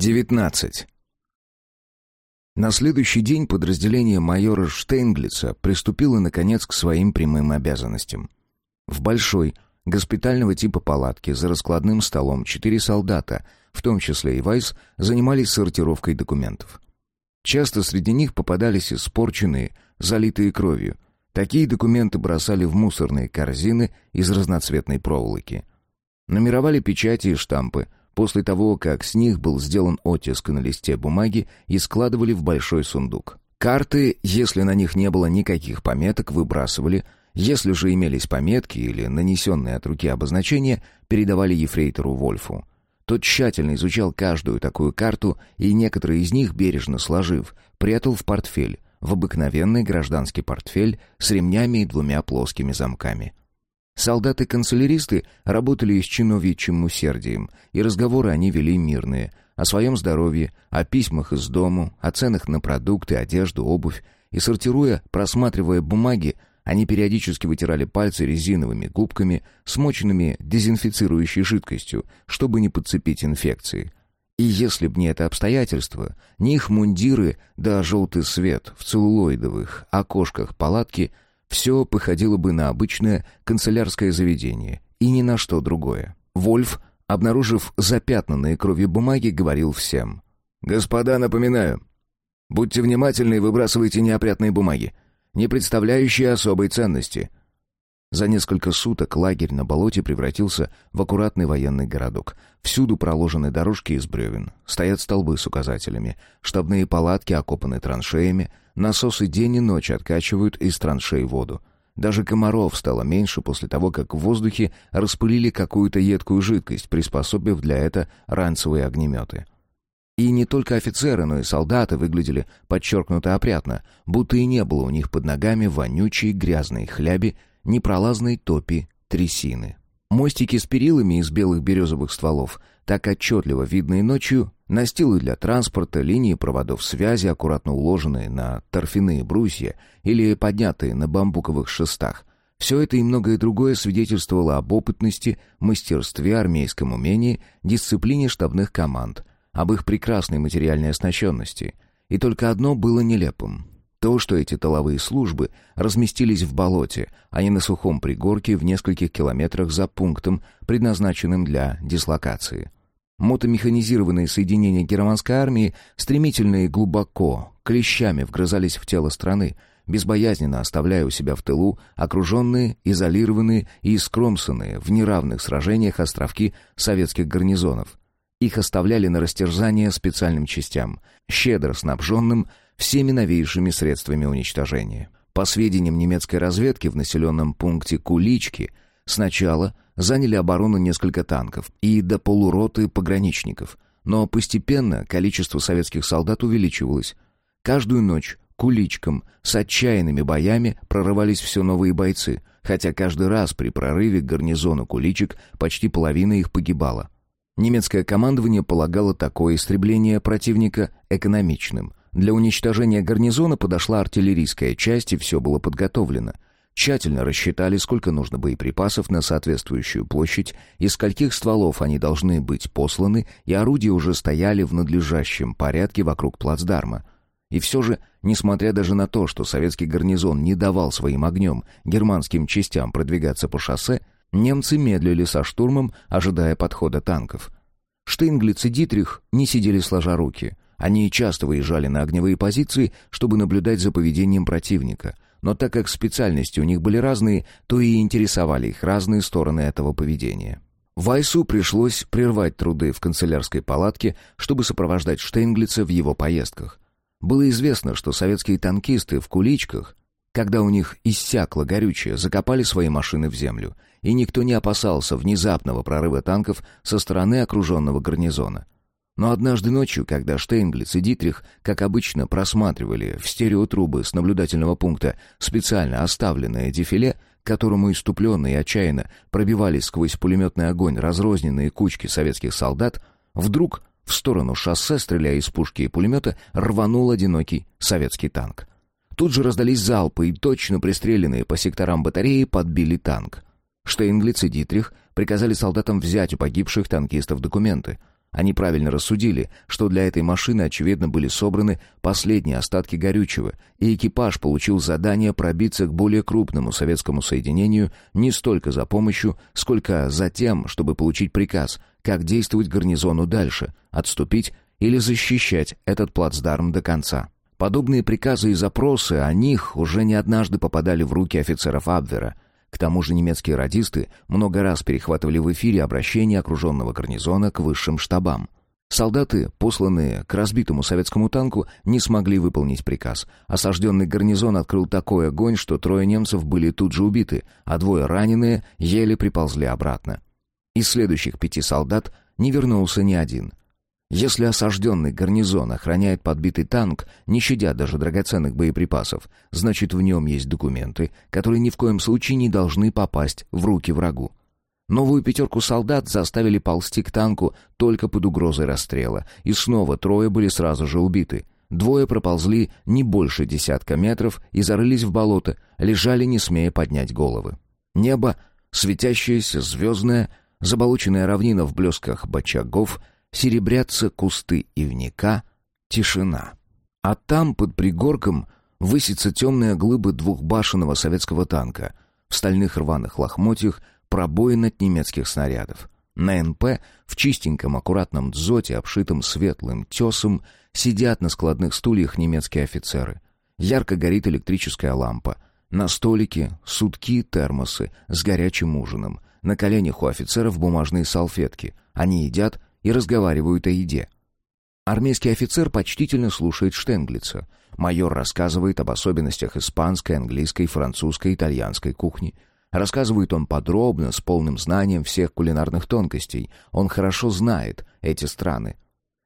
19. На следующий день подразделение майора Штейнглица приступило, наконец, к своим прямым обязанностям. В большой, госпитального типа палатке за раскладным столом четыре солдата, в том числе и Вайс, занимались сортировкой документов. Часто среди них попадались испорченные, залитые кровью. Такие документы бросали в мусорные корзины из разноцветной проволоки. Номеровали печати и штампы — после того, как с них был сделан оттиск на листе бумаги и складывали в большой сундук. Карты, если на них не было никаких пометок, выбрасывали, если же имелись пометки или нанесенные от руки обозначения, передавали ефрейтору Вольфу. Тот тщательно изучал каждую такую карту и некоторые из них, бережно сложив, прятал в портфель, в обыкновенный гражданский портфель с ремнями и двумя плоскими замками. Солдаты-канцеляристы работали с чиновичьим усердием, и разговоры они вели мирные, о своем здоровье, о письмах из дому, о ценах на продукты, одежду, обувь, и сортируя, просматривая бумаги, они периодически вытирали пальцы резиновыми губками, смоченными дезинфицирующей жидкостью, чтобы не подцепить инфекции. И если б не это обстоятельство, ни их мундиры да желтый свет в целлулоидовых окошках палатки — все походило бы на обычное канцелярское заведение и ни на что другое. Вольф, обнаружив запятнанные кровью бумаги, говорил всем. «Господа, напоминаю, будьте внимательны и выбрасывайте неопрятные бумаги, не представляющие особой ценности. За несколько суток лагерь на болоте превратился в аккуратный военный городок. Всюду проложены дорожки из бревен, стоят столбы с указателями, штабные палатки окопаны траншеями, насосы день и ночь откачивают из траншей воду. Даже комаров стало меньше после того, как в воздухе распылили какую-то едкую жидкость, приспособив для этого ранцевые огнеметы. И не только офицеры, но и солдаты выглядели подчеркнуто опрятно, будто и не было у них под ногами вонючей грязной хляби непролазной топи трясины. Мостики с перилами из белых березовых стволов, так отчетливо видные ночью, настилы для транспорта, линии проводов связи, аккуратно уложенные на торфяные брусья или поднятые на бамбуковых шестах. Все это и многое другое свидетельствовало об опытности, мастерстве, армейском умении, дисциплине штабных команд, об их прекрасной материальной оснащенности. И только одно было нелепым. То, что эти тыловые службы разместились в болоте, а не на сухом пригорке в нескольких километрах за пунктом, предназначенным для дислокации. Мотомеханизированные соединения германской армии стремительно и глубоко, клещами вгрызались в тело страны, безбоязненно оставляя у себя в тылу окруженные, изолированные и искромсанные в неравных сражениях островки советских гарнизонов. Их оставляли на растерзание специальным частям, щедро снабженным всеми новейшими средствами уничтожения. По сведениям немецкой разведки в населенном пункте Кулички сначала заняли оборону несколько танков и до полуроты пограничников, но постепенно количество советских солдат увеличивалось. Каждую ночь Куличкам с отчаянными боями прорывались все новые бойцы, хотя каждый раз при прорыве к гарнизону Куличек почти половина их погибала. Немецкое командование полагало такое истребление противника экономичным, для уничтожения гарнизона подошла артиллерийская часть, и все было подготовлено. Тщательно рассчитали, сколько нужно боеприпасов на соответствующую площадь, из скольких стволов они должны быть посланы, и орудия уже стояли в надлежащем порядке вокруг плацдарма. И все же, несмотря даже на то, что советский гарнизон не давал своим огнем германским частям продвигаться по шоссе, немцы медлили со штурмом, ожидая подхода танков. Штейнглиц и Дитрих не сидели сложа руки — они часто выезжали на огневые позиции, чтобы наблюдать за поведением противника, но так как специальности у них были разные, то и интересовали их разные стороны этого поведения. Вайсу пришлось прервать труды в канцелярской палатке, чтобы сопровождать Штейнглица в его поездках. Было известно, что советские танкисты в куличках, когда у них иссякло горючее, закопали свои машины в землю, и никто не опасался внезапного прорыва танков со стороны окруженного гарнизона. Но однажды ночью, когда Штейнглиц и Дитрих, как обычно, просматривали в стереотрубы с наблюдательного пункта специально оставленное дефиле, которому иступленно и отчаянно пробивались сквозь пулеметный огонь разрозненные кучки советских солдат, вдруг в сторону шоссе, стреляя из пушки и пулемета, рванул одинокий советский танк. Тут же раздались залпы, и точно пристреленные по секторам батареи подбили танк. Штейнглиц и Дитрих приказали солдатам взять у погибших танкистов документы — Они правильно рассудили, что для этой машины, очевидно, были собраны последние остатки горючего, и экипаж получил задание пробиться к более крупному советскому соединению не столько за помощью, сколько за тем, чтобы получить приказ, как действовать гарнизону дальше, отступить или защищать этот плацдарм до конца. Подобные приказы и запросы о них уже не однажды попадали в руки офицеров Абвера — к тому же немецкие радисты много раз перехватывали в эфире обращения окруженного гарнизона к высшим штабам. Солдаты, посланные к разбитому советскому танку, не смогли выполнить приказ. Осажденный гарнизон открыл такой огонь, что трое немцев были тут же убиты, а двое раненые еле приползли обратно. Из следующих пяти солдат не вернулся ни один. Если осажденный гарнизон охраняет подбитый танк, не щадя даже драгоценных боеприпасов, значит в нем есть документы, которые ни в коем случае не должны попасть в руки врагу. Новую пятерку солдат заставили ползти к танку только под угрозой расстрела, и снова трое были сразу же убиты. Двое проползли не больше десятка метров и зарылись в болото, лежали не смея поднять головы. Небо, светящееся, звездное, заболоченная равнина в блесках бочагов — серебрятся кусты ивника, тишина. А там, под пригорком, высится темная глыба двухбашенного советского танка, в стальных рваных лохмотьях пробоин от немецких снарядов. На НП в чистеньком аккуратном дзоте, обшитом светлым тесом, сидят на складных стульях немецкие офицеры. Ярко горит электрическая лампа. На столике сутки термосы с горячим ужином. На коленях у офицеров бумажные салфетки. Они едят и разговаривают о еде. Армейский офицер почтительно слушает Штенглица. Майор рассказывает об особенностях испанской, английской, французской, итальянской кухни. Рассказывает он подробно, с полным знанием всех кулинарных тонкостей. Он хорошо знает эти страны.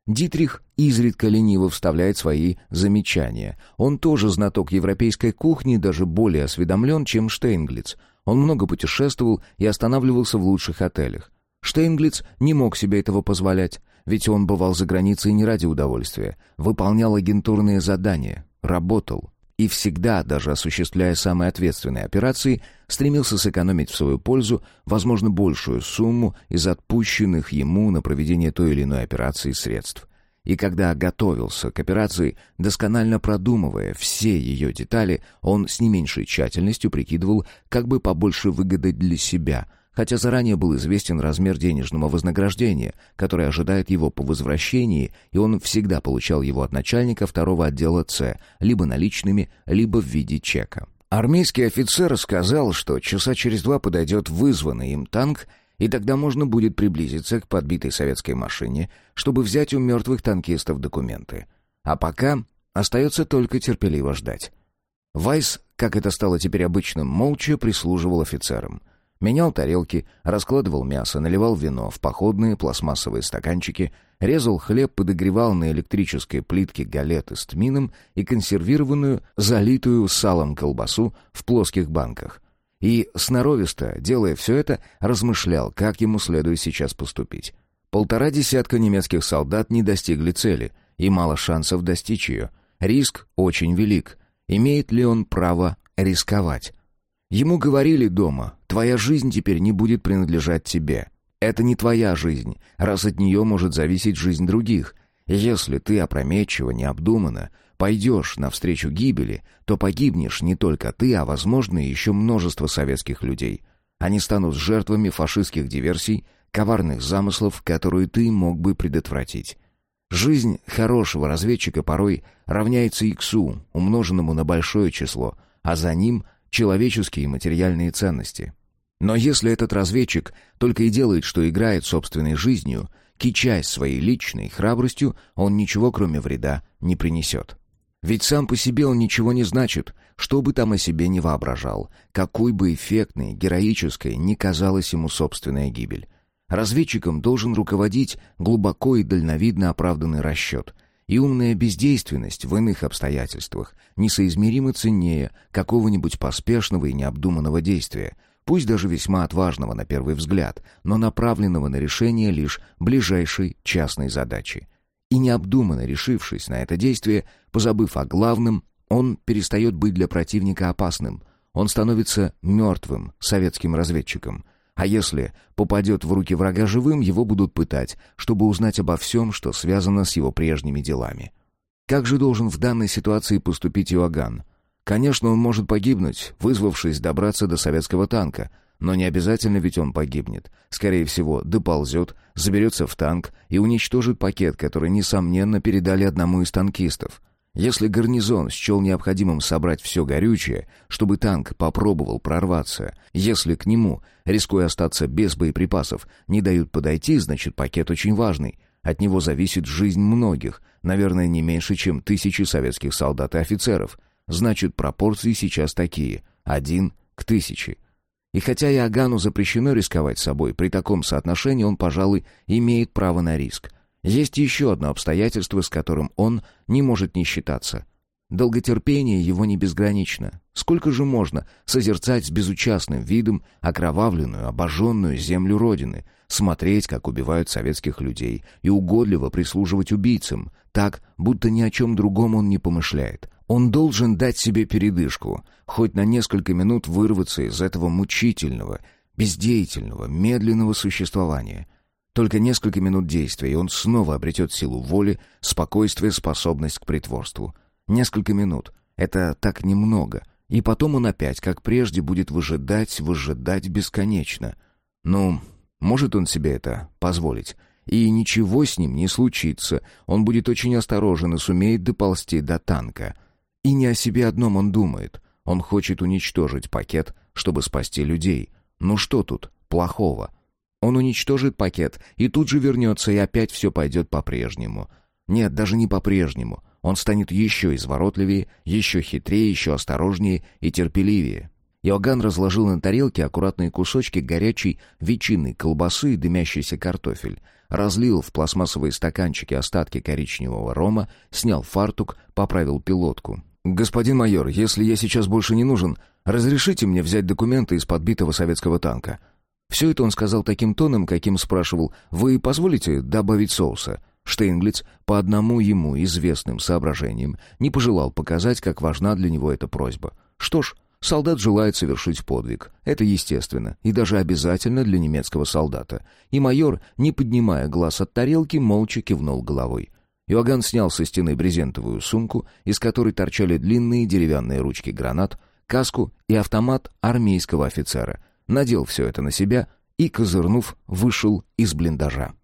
Дитрих изредка лениво вставляет свои замечания. Он тоже знаток европейской кухни, даже более осведомлен, чем Штейнглиц. Он много путешествовал и останавливался в лучших отелях. Штейнглиц не мог себе этого позволять, ведь он бывал за границей не ради удовольствия, выполнял агентурные задания, работал и всегда, даже осуществляя самые ответственные операции, стремился сэкономить в свою пользу, возможно, большую сумму из отпущенных ему на проведение той или иной операции средств. И когда готовился к операции, досконально продумывая все ее детали, он с не меньшей тщательностью прикидывал, как бы побольше выгоды для себя – хотя заранее был известен размер денежного вознаграждения, которое ожидает его по возвращении, и он всегда получал его от начальника второго отдела С, либо наличными, либо в виде чека. Армейский офицер сказал, что часа через два подойдет вызванный им танк, и тогда можно будет приблизиться к подбитой советской машине, чтобы взять у мертвых танкистов документы. А пока остается только терпеливо ждать. Вайс, как это стало теперь обычным, молча прислуживал офицерам — Менял тарелки, раскладывал мясо, наливал вино в походные пластмассовые стаканчики, резал хлеб, подогревал на электрической плитке галеты с тмином и консервированную, залитую салом колбасу в плоских банках. И, сноровисто, делая все это, размышлял, как ему следует сейчас поступить. Полтора десятка немецких солдат не достигли цели, и мало шансов достичь ее. Риск очень велик. Имеет ли он право рисковать? Ему говорили дома, твоя жизнь теперь не будет принадлежать тебе. Это не твоя жизнь, раз от нее может зависеть жизнь других. Если ты опрометчиво, необдуманно пойдешь навстречу гибели, то погибнешь не только ты, а, возможно, еще множество советских людей. Они станут жертвами фашистских диверсий, коварных замыслов, которые ты мог бы предотвратить. Жизнь хорошего разведчика порой равняется иксу, умноженному на большое число, а за ним человеческие и материальные ценности. Но если этот разведчик только и делает, что играет собственной жизнью, кичась своей личной храбростью, он ничего кроме вреда не принесет. Ведь сам по себе он ничего не значит, что бы там о себе не воображал, какой бы эффектной, героической ни казалась ему собственная гибель. Разведчиком должен руководить глубоко и дальновидно оправданный расчет, и умная бездейственность в иных обстоятельствах несоизмеримо ценнее какого-нибудь поспешного и необдуманного действия, пусть даже весьма отважного на первый взгляд, но направленного на решение лишь ближайшей частной задачи. И необдуманно решившись на это действие, позабыв о главном, он перестает быть для противника опасным. Он становится мертвым советским разведчиком. А если попадет в руки врага живым, его будут пытать, чтобы узнать обо всем, что связано с его прежними делами. Как же должен в данной ситуации поступить Иоганн? Конечно, он может погибнуть, вызвавшись добраться до советского танка, но не обязательно ведь он погибнет. Скорее всего, доползет, заберется в танк и уничтожит пакет, который, несомненно, передали одному из танкистов. Если гарнизон счел необходимым собрать все горючее, чтобы танк попробовал прорваться, если к нему, рискуя остаться без боеприпасов, не дают подойти, значит пакет очень важный. От него зависит жизнь многих, наверное, не меньше, чем тысячи советских солдат и офицеров. Значит, пропорции сейчас такие – один к тысяче. И хотя Иоганну запрещено рисковать собой, при таком соотношении он, пожалуй, имеет право на риск. Есть еще одно обстоятельство, с которым он не может не считаться. Долготерпение его не безгранично. Сколько же можно созерцать с безучастным видом окровавленную, обожженную землю Родины, смотреть, как убивают советских людей, и угодливо прислуживать убийцам, так, будто ни о чем другом он не помышляет. Он должен дать себе передышку, хоть на несколько минут вырваться из этого мучительного, бездеятельного, медленного существования — только несколько минут действия, и он снова обретет силу воли, спокойствие, способность к притворству. Несколько минут. Это так немного. И потом он опять, как прежде, будет выжидать, выжидать бесконечно. Ну, может он себе это позволить. И ничего с ним не случится. Он будет очень осторожен и сумеет доползти до танка. И не о себе одном он думает. Он хочет уничтожить пакет, чтобы спасти людей. Ну что тут плохого? Он уничтожит пакет и тут же вернется, и опять все пойдет по-прежнему. Нет, даже не по-прежнему. Он станет еще изворотливее, еще хитрее, еще осторожнее и терпеливее. Иоганн разложил на тарелке аккуратные кусочки горячей ветчины, колбасы и дымящийся картофель. Разлил в пластмассовые стаканчики остатки коричневого рома, снял фартук, поправил пилотку. «Господин майор, если я сейчас больше не нужен, разрешите мне взять документы из подбитого советского танка?» Все это он сказал таким тоном, каким спрашивал «Вы позволите добавить соуса?» Штейнглиц, по одному ему известным соображениям, не пожелал показать, как важна для него эта просьба. Что ж, солдат желает совершить подвиг. Это естественно и даже обязательно для немецкого солдата. И майор, не поднимая глаз от тарелки, молча кивнул головой. Иоганн снял со стены брезентовую сумку, из которой торчали длинные деревянные ручки гранат, каску и автомат армейского офицера — надел все это на себя и, козырнув, вышел из блиндажа.